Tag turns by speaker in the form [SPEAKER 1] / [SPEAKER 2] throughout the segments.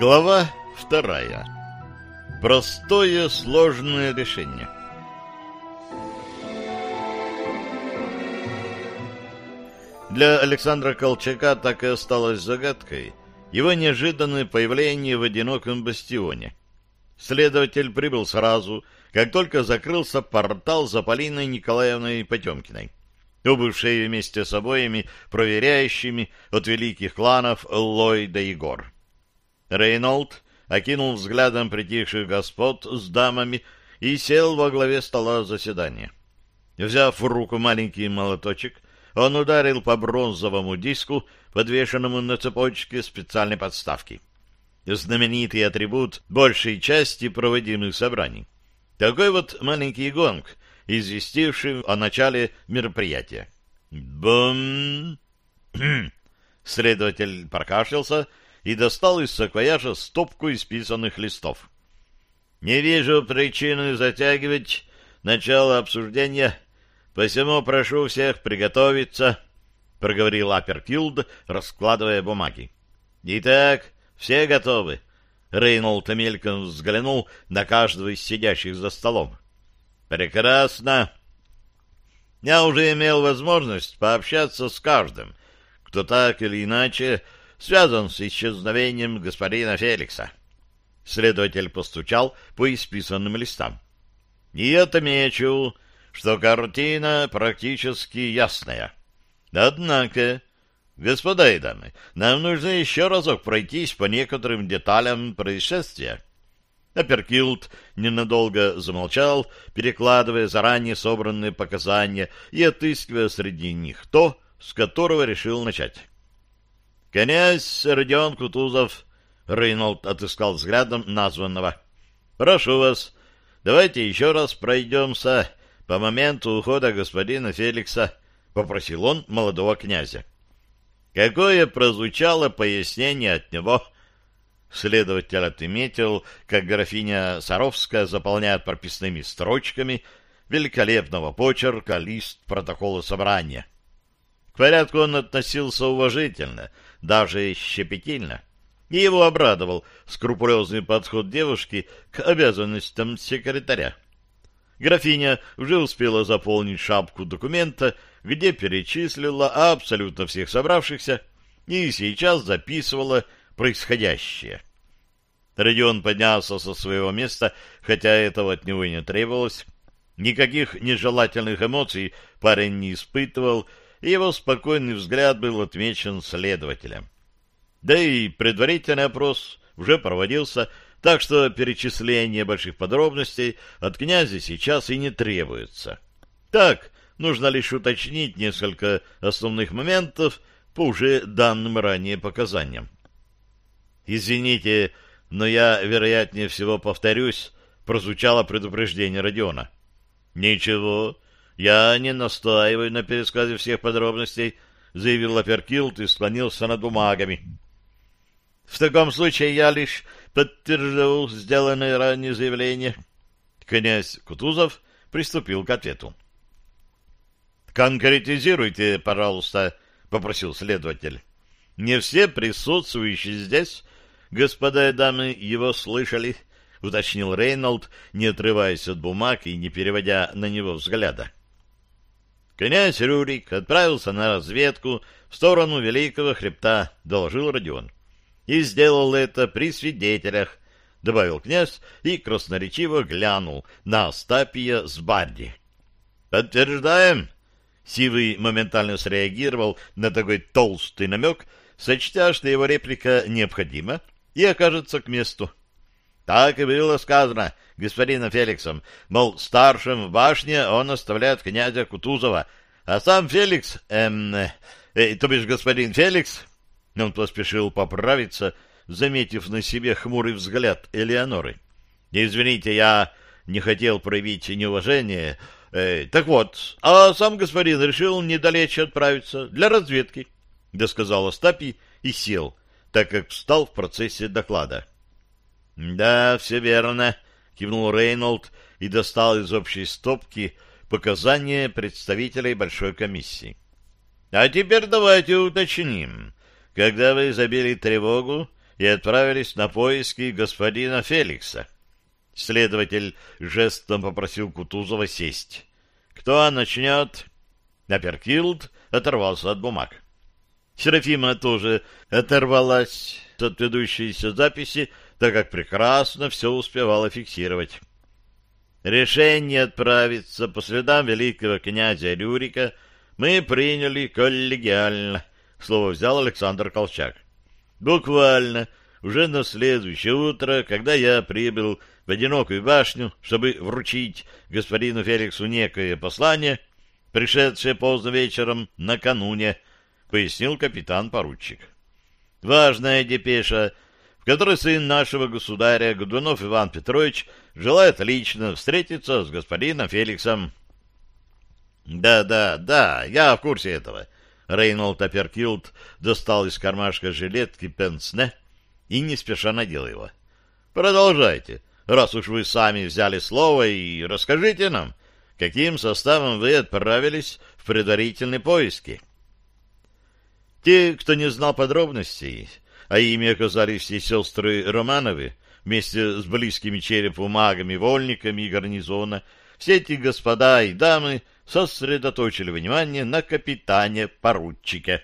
[SPEAKER 1] Глава вторая. Простое сложное решение. Для Александра Колчака так и осталось загадкой его неожиданное появление в одиноком бастионе. Следователь прибыл сразу, как только закрылся портал за Полиной Николаевной Потемкиной, убывшей вместе с обоими проверяющими от великих кланов Ллойда и Гор. Рейнольд окинул взглядом притихших господ с дамами и сел во главе стола заседания. Взяв в руку маленький молоточек, он ударил по бронзовому диску, подвешенному на цепочке специальной подставки. Знаменитый атрибут большей части проводимых собраний. Такой вот маленький гонг, известивший о начале мероприятия. Бум! Следователь прокашлялся и достал из саквояжа стопку исписанных листов. «Не вижу причины затягивать начало обсуждения, посему прошу всех приготовиться», — проговорил Аперкилд, раскладывая бумаги. «Итак, все готовы?» Рейнольд мельком взглянул на каждого из сидящих за столом. «Прекрасно!» Я уже имел возможность пообщаться с каждым, кто так или иначе связан с исчезновением господина Феликса. Следователь постучал по исписанным листам. И отмечу, что картина практически ясная. Однако, господа и дамы, нам нужно еще разок пройтись по некоторым деталям происшествия. Аперкилд ненадолго замолчал, перекладывая заранее собранные показания и отыскивая среди них то, с которого решил начать. «Князь Родион Кутузов», — Рейнольд отыскал взглядом названного. «Прошу вас, давайте еще раз пройдемся по моменту ухода господина Феликса», — попросил он молодого князя. Какое прозвучало пояснение от него. Следователь отметил, как графиня Саровская заполняет прописными строчками великолепного почерка лист протокола собрания. К порядку он относился уважительно — даже щепетильно. И его обрадовал скрупулезный подход девушки к обязанностям секретаря. Графиня уже успела заполнить шапку документа, где перечислила абсолютно всех собравшихся и сейчас записывала происходящее. Родион поднялся со своего места, хотя этого от него и не требовалось. Никаких нежелательных эмоций парень не испытывал, и его спокойный взгляд был отмечен следователем. Да и предварительный опрос уже проводился, так что перечисление больших подробностей от князя сейчас и не требуется. Так, нужно лишь уточнить несколько основных моментов по уже данным ранее показаниям. «Извините, но я, вероятнее всего, повторюсь», — прозвучало предупреждение Родиона. «Ничего, «Я не настаиваю на пересказе всех подробностей», — заявил Лаперкилт и склонился над бумагами. «В таком случае я лишь подтверждал сделанное ранее заявление». Князь Кутузов приступил к ответу. «Конкретизируйте, пожалуйста», — попросил следователь. «Не все присутствующие здесь, господа и дамы, его слышали», — уточнил Рейнольд, не отрываясь от бумаг и не переводя на него взгляда. Князь Рюрик отправился на разведку в сторону Великого Хребта, доложил Родион. И сделал это при свидетелях, добавил князь и красноречиво глянул на Остапия с Барди. «Подтверждаем!» Сивый моментально среагировал на такой толстый намек, сочтя, что его реплика необходима и окажется к месту. Так и было сказано господином Феликсом, мол, старшим в башне он оставляет князя Кутузова, а сам Феликс, эм, э, то бишь господин Феликс, он поспешил поправиться, заметив на себе хмурый взгляд Элеоноры. Извините, я не хотел проявить неуважение. Э, так вот, а сам господин решил недалече отправиться для разведки, — досказал Остапий и сел, так как встал в процессе доклада. «Да, все верно», — кивнул Рейнольд и достал из общей стопки показания представителей Большой комиссии. «А теперь давайте уточним. Когда вы забили тревогу и отправились на поиски господина Феликса. Следователь жестом попросил Кутузова сесть. «Кто начнет?» Наперкилд оторвался от бумаг. Серафима тоже оторвалась от ведущейся записи, так как прекрасно все успевала фиксировать. Решение отправиться по следам великого князя Рюрика мы приняли коллегиально, слово взял Александр Колчак. Буквально уже на следующее утро, когда я прибыл в одинокую башню, чтобы вручить господину Феликсу некое послание, пришедшее поздно вечером накануне, пояснил капитан-поручик. Важная депеша — в которой сын нашего государя Годунов Иван Петрович желает лично встретиться с господином Феликсом. «Да, да, да, я в курсе этого». Рейнолд Аперкилд достал из кармашка жилетки пенсне и не спеша надел его. «Продолжайте, раз уж вы сами взяли слово, и расскажите нам, каким составом вы отправились в предварительные поиски». Те, кто не знал подробностей, а ими оказались все сестры Романовы, вместе с близкими черепу магами-вольниками и гарнизона, все эти господа и дамы сосредоточили внимание на капитане-поручике.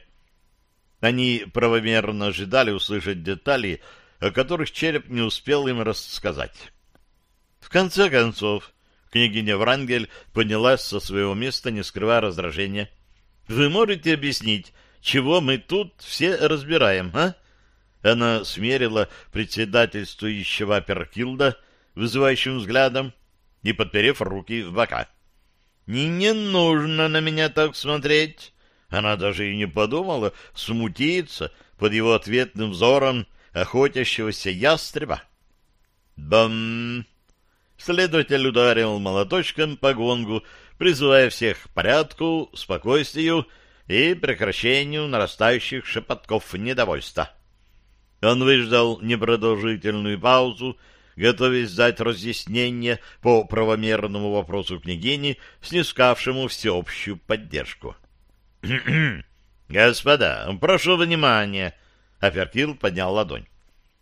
[SPEAKER 1] Они правомерно ожидали услышать детали, о которых череп не успел им рассказать. В конце концов, княгиня Врангель поднялась со своего места, не скрывая раздражения. — Вы можете объяснить, чего мы тут все разбираем, а? Она смерила председательствующего Перкилда вызывающим взглядом и подперев руки в бока. «Не, не нужно на меня так смотреть!» Она даже и не подумала смутиться под его ответным взором охотящегося ястреба. «Бам!» Следователь ударил молоточком по гонгу, призывая всех к порядку, спокойствию и прекращению нарастающих шепотков недовольства. Он выждал непродолжительную паузу, готовясь дать разъяснение по правомерному вопросу княгини, снискавшему всеобщую поддержку. «Господа, прошу внимания!» — Аперкил поднял ладонь.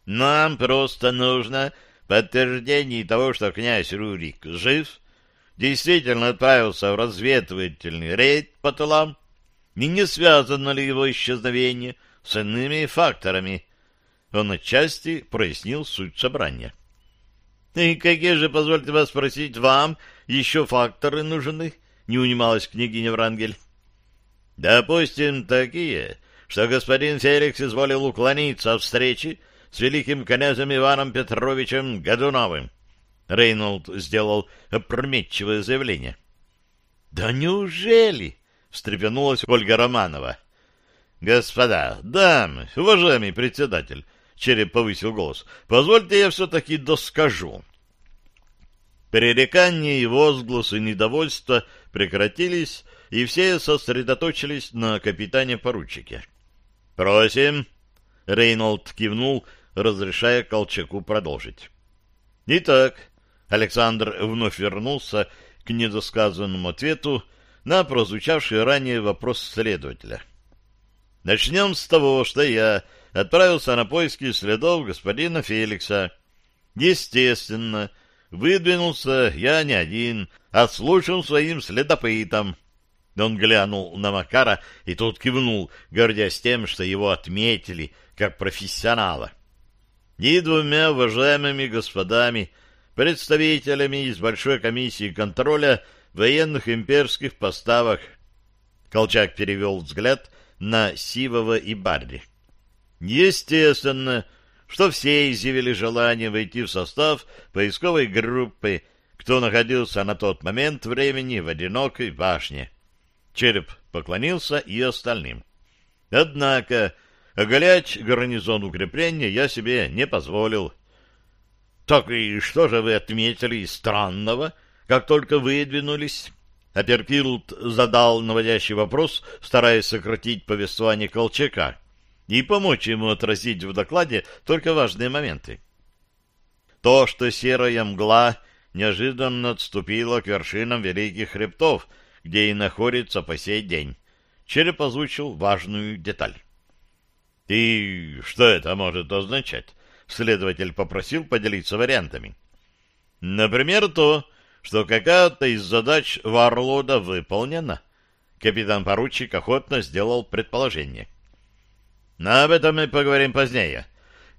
[SPEAKER 1] «Нам просто нужно подтверждение того, что князь Рурик жив, действительно отправился в разведывательный рейд по тылам, и не связано ли его исчезновение с иными факторами, он отчасти прояснил суть собрания. — И какие же, позвольте вас спросить, вам еще факторы нужны? — не унималась княгиня Врангель. — Допустим, такие, что господин Феликс изволил уклониться от встречи с великим князем Иваном Петровичем Годуновым. Рейнольд сделал опрометчивое заявление. — Да неужели? — встрепенулась Ольга Романова. — Господа, дамы, уважаемый председатель, Череп повысил голос. «Позвольте я все-таки доскажу». Перерекания и возгласы недовольства прекратились, и все сосредоточились на капитане-поручике. «Просим!» — Рейнольд кивнул, разрешая Колчаку продолжить. «Итак...» — Александр вновь вернулся к недосказанному ответу на прозвучавший ранее вопрос следователя. «Начнем с того, что я отправился на поиски следов господина Феликса. Естественно, выдвинулся я не один, а слушал своим следопытом. Он глянул на Макара и тут кивнул, гордясь тем, что его отметили как профессионала. И двумя уважаемыми господами, представителями из Большой комиссии контроля военных имперских поставок. Колчак перевел взгляд на Сивова и Барри. Естественно, что все изъявили желание войти в состав поисковой группы, кто находился на тот момент времени в одинокой башне. Череп поклонился и остальным. Однако оголять гарнизон укрепления я себе не позволил. — Так и что же вы отметили странного, как только выдвинулись? Аперкилд задал наводящий вопрос, стараясь сократить повествование Колчака и помочь ему отразить в докладе только важные моменты. То, что серая мгла неожиданно отступила к вершинам великих хребтов, где и находится по сей день, Череп озвучил важную деталь. И что это может означать? Следователь попросил поделиться вариантами. Например, то, что какая-то из задач Варлода выполнена. Капитан-поручик охотно сделал предположение. Но об этом мы поговорим позднее,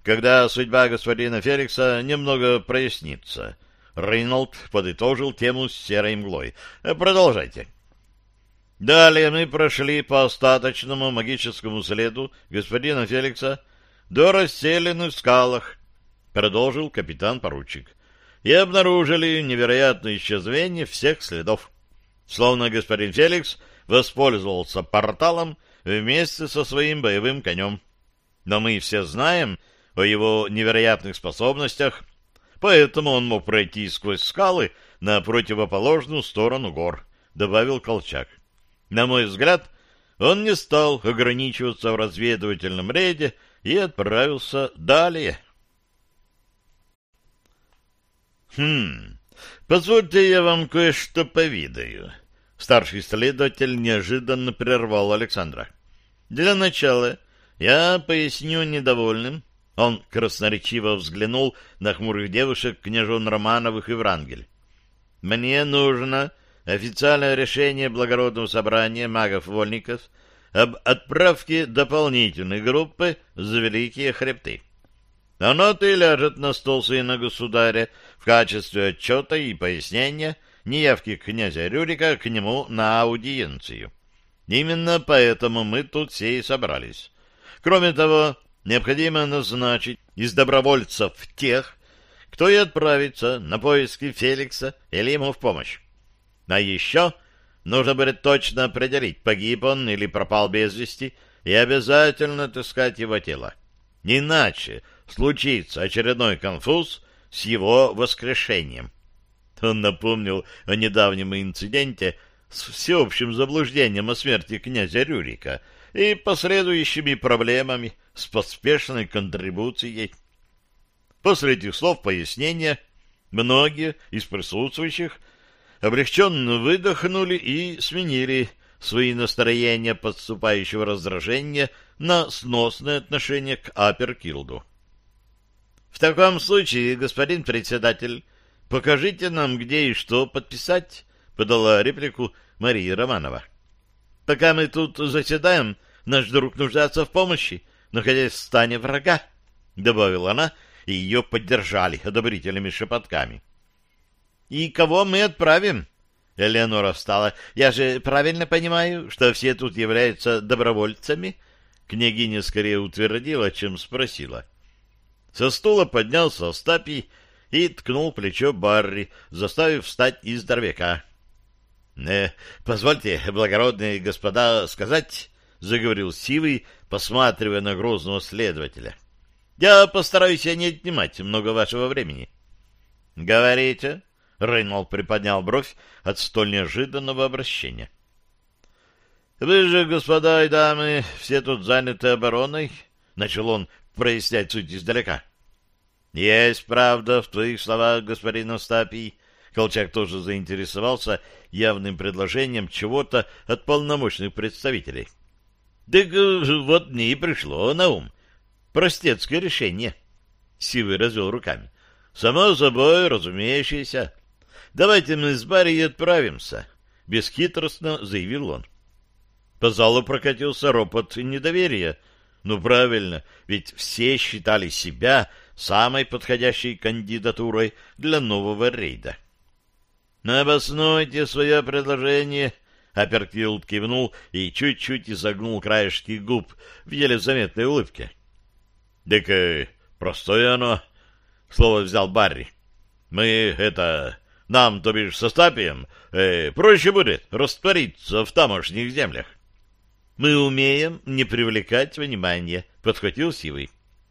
[SPEAKER 1] когда судьба господина Феликса немного прояснится. Рейнольд подытожил тему с серой мглой. Продолжайте. Далее мы прошли по остаточному магическому следу господина Феликса до расселенных в скалах, продолжил капитан-поручик, и обнаружили невероятное исчезновение всех следов. Словно господин Феликс воспользовался порталом вместе со своим боевым конем. Но мы все знаем о его невероятных способностях, поэтому он мог пройти сквозь скалы на противоположную сторону гор, добавил Колчак. На мой взгляд, он не стал ограничиваться в разведывательном рейде и отправился далее. «Хм, позвольте я вам кое-что повидаю». Старший следователь неожиданно прервал Александра. «Для начала я поясню недовольным». Он красноречиво взглянул на хмурых девушек, княжон Романовых и Врангель. «Мне нужно официальное решение благородного собрания магов-вольников об отправке дополнительной группы за Великие Хребты. Оно-то и ляжет на стол сына государя в качестве отчета и пояснения неявки князя Рюрика к нему на аудиенцию. Именно поэтому мы тут все и собрались. Кроме того, необходимо назначить из добровольцев тех, кто и отправится на поиски Феликса или ему в помощь. А еще нужно будет точно определить, погиб он или пропал без вести, и обязательно отыскать его тело. Иначе случится очередной конфуз с его воскрешением. Он напомнил о недавнем инциденте с всеобщим заблуждением о смерти князя Рюрика и последующими проблемами с поспешной контрибуцией. После этих слов пояснения многие из присутствующих облегченно выдохнули и сменили свои настроения подступающего раздражения на сносное отношение к Аперкилду. В таком случае, господин председатель, покажите нам, где и что подписать, подала реплику Мария Романова. Пока мы тут заседаем, наш друг нуждается в помощи, находясь в стане врага, добавила она, и ее поддержали одобрительными шепотками. И кого мы отправим? Элеонора встала. Я же правильно понимаю, что все тут являются добровольцами? Княгиня скорее утвердила, чем спросила. Со стула поднялся Остапий и ткнул плечо Барри, заставив встать из дровяка. «Э, — Позвольте, благородные господа, сказать, — заговорил Сивый, посматривая на грозного следователя. — Я постараюсь не отнимать много вашего времени. — Говорите, Рейнольд приподнял бровь от столь неожиданного обращения. — Вы же, господа и дамы, все тут заняты обороной, — начал он прояснять суть издалека. — Есть правда в твоих словах, господин Остапий. Колчак тоже заинтересовался явным предложением чего-то от полномочных представителей. — Так э, вот мне и пришло на ум. Простецкое решение. Сивый развел руками. — Само собой, разумеющееся. — «Давайте мы с Барри отправимся», — бесхитростно заявил он. По залу прокатился ропот недоверия. Ну, правильно, ведь все считали себя самой подходящей кандидатурой для нового рейда. «Обоснуйте свое предложение», — Аперкилд кивнул и чуть-чуть изогнул краешки губ в еле заметной улыбке. «Так э, простое оно», — слово взял Барри. «Мы, это, нам, то бишь, со Стапием, э, проще будет раствориться в тамошних землях. — Мы умеем не привлекать внимания, — подхватил Сивый.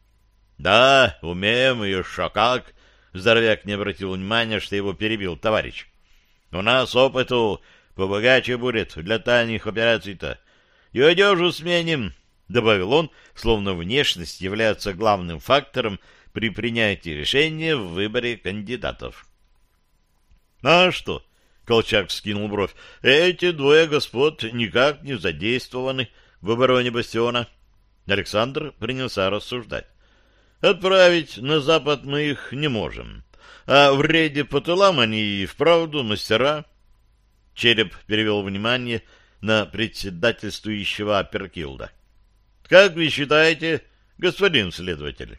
[SPEAKER 1] — Да, умеем, и еще как. Здоровяк не обратил внимания, что его перебил товарищ. — У нас опыту побогаче будет для тайных операций-то. И одежу сменим, — добавил он, словно внешность является главным фактором при принятии решения в выборе кандидатов. — а что? Колчак скинул бровь. Эти двое господ никак не задействованы в обороне бастиона. Александр принялся рассуждать. Отправить на запад мы их не можем. А в рейде по тылам они и вправду мастера. Череп перевел внимание на председательствующего Аперкилда. — Как вы считаете, господин следователь?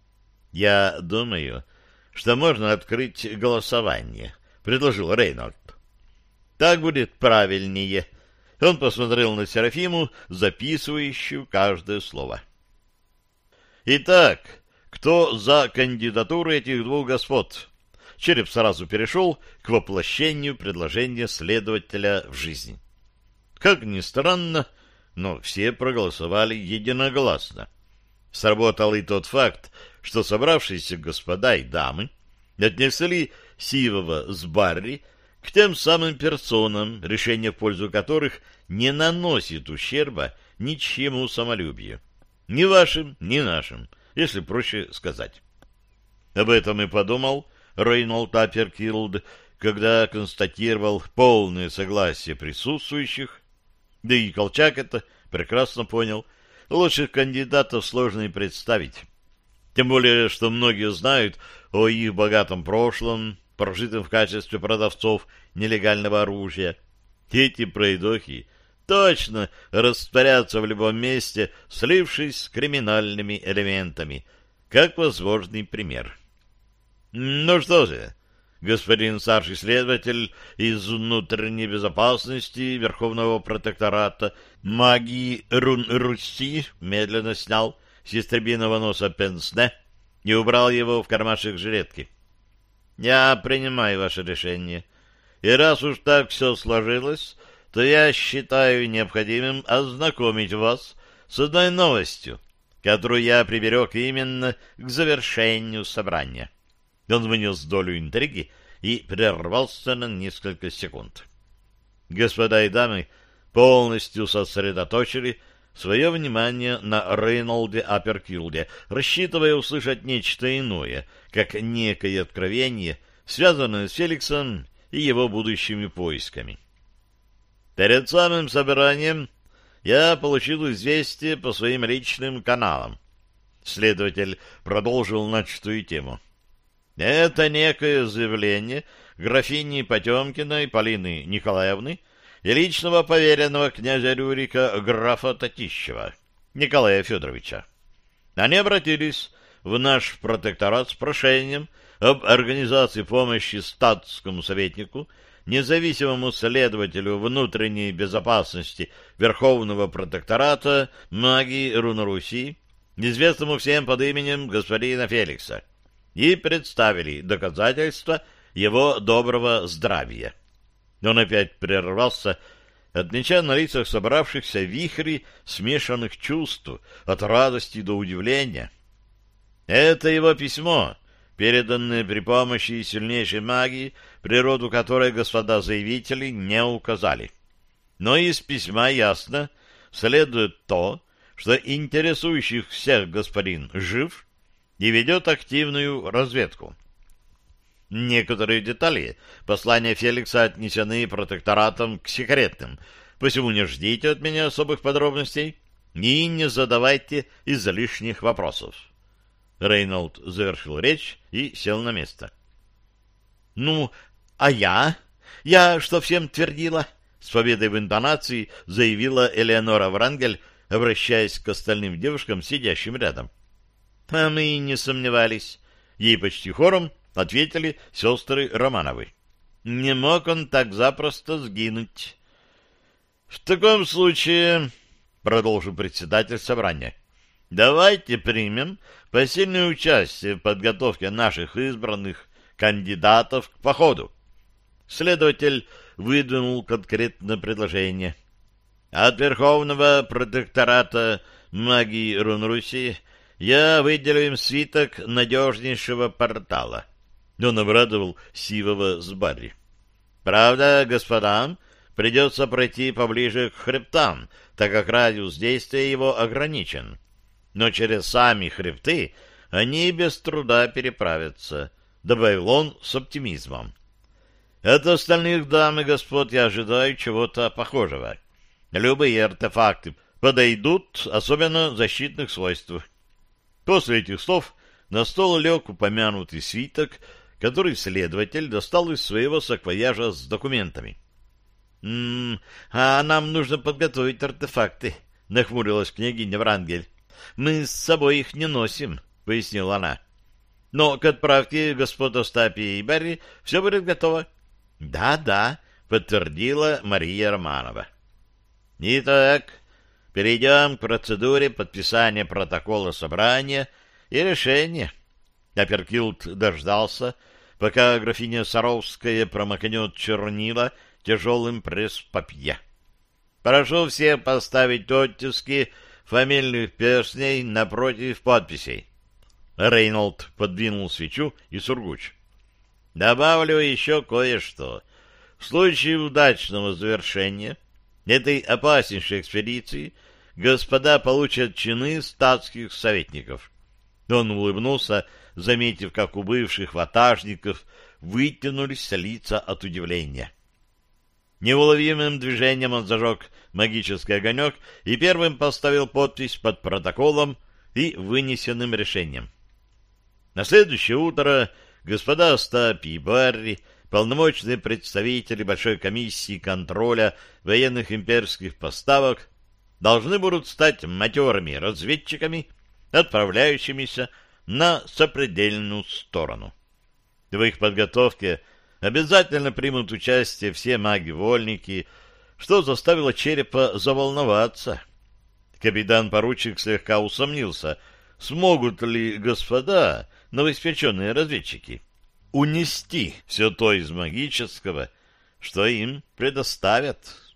[SPEAKER 1] — Я думаю, что можно открыть голосование, — предложил Рейнольд. — Так будет правильнее. Он посмотрел на Серафиму, записывающую каждое слово. — Итак, кто за кандидатуру этих двух господ? Череп сразу перешел к воплощению предложения следователя в жизнь. Как ни странно, но все проголосовали единогласно. Сработал и тот факт, что собравшиеся господа и дамы отнесли Сивова с Барри к тем самым персонам, решение в пользу которых не наносит ущерба ничьему самолюбию. Ни вашим, ни нашим если проще сказать. Об этом и подумал Рейнольд Аперкилд, когда констатировал полное согласие присутствующих, да и Колчак это прекрасно понял. Лучших кандидатов сложно и представить. Тем более, что многие знают о их богатом прошлом, прожитом в качестве продавцов нелегального оружия. Эти пройдохи точно растворятся в любом месте, слившись с криминальными элементами, как возможный пример. Ну что же, господин старший следователь из внутренней безопасности Верховного протектората магии Рун-Руси медленно снял с истребиного носа пенсне и убрал его в кармашек жилетки. Я принимаю ваше решение. И раз уж так все сложилось, то я считаю необходимым ознакомить вас с одной новостью, которую я приберег именно к завершению собрания. Он внес долю интриги и прервался на несколько секунд. Господа и дамы полностью сосредоточили свое внимание на Рейнолде Аперкилде, рассчитывая услышать нечто иное, как некое откровение, связанное с Феликсом и его будущими поисками. Перед самым собранием я получил известие по своим личным каналам. Следователь продолжил начатую тему. Это некое заявление графини Потемкиной Полины Николаевны и личного поверенного князя Рюрика графа Татищева Николая Федоровича. Они обратились в наш протекторат с прошением об организации помощи статскому советнику независимому следователю внутренней безопасности Верховного протектората магии Руноруси, известному всем под именем господина Феликса, и представили доказательства его доброго здравия. Он опять прервался, отмечая на лицах собравшихся вихри смешанных чувств, от радости до удивления. Это его письмо, переданное при помощи сильнейшей магии, природу которой господа заявители не указали. Но из письма ясно следует то, что интересующих всех господин жив и ведет активную разведку. Некоторые детали послания Феликса отнесены протекторатом к секретным, посему не ждите от меня особых подробностей и не задавайте излишних вопросов. Рейнольд завершил речь и сел на место. — Ну, а я? Я что всем твердила? С победой в интонации заявила Элеонора Врангель, обращаясь к остальным девушкам, сидящим рядом. А мы и не сомневались. Ей почти хором ответили сестры Романовы. Не мог он так запросто сгинуть. В таком случае, продолжил председатель собрания, давайте примем посильное участие в подготовке наших избранных кандидатов к походу. Следователь выдвинул конкретное предложение. От Верховного протектората магии Рунруси я выделю им свиток надежнейшего портала. Он обрадовал Сивова с Барри. Правда, господам, придется пройти поближе к хребтам, так как радиус действия его ограничен. Но через сами хребты они без труда переправятся, — добавил он с оптимизмом. От остальных дам и господ я ожидаю чего-то похожего. Любые артефакты, подойдут, особенно защитных свойств. После этих слов на стол лег упомянутый свиток, который следователь достал из своего саквояжа с документами. «М -м, «А нам нужно подготовить артефакты», — нахмурилась княгиня Врангель. «Мы с собой их не носим», — пояснила она. «Но к отправке господ Остапи и Барри все будет готово». «Да-да», — подтвердила Мария Романова. «Итак, перейдем к процедуре подписания протокола собрания и решения». Аперкилд дождался, пока графиня Саровская промокнет чернила тяжелым пресс-папье. Прошу всех поставить оттиски фамильных перстней напротив подписей. Рейнольд подвинул свечу и сургуч. Добавлю еще кое-что. В случае удачного завершения этой опаснейшей экспедиции господа получат чины статских советников. Он улыбнулся, заметив, как у бывших ватажников вытянулись лица от удивления. Неуловимым движением он зажег магический огонек и первым поставил подпись под протоколом и вынесенным решением. На следующее утро господа Остапи и Барри, полномочные представители Большой комиссии контроля военных имперских поставок, должны будут стать матерыми разведчиками, отправляющимися на сопредельную сторону. В их подготовке обязательно примут участие все маги-вольники, что заставило черепа заволноваться. Капитан-поручик слегка усомнился, смогут ли господа, новоиспеченные разведчики, унести все то из магического, что им предоставят.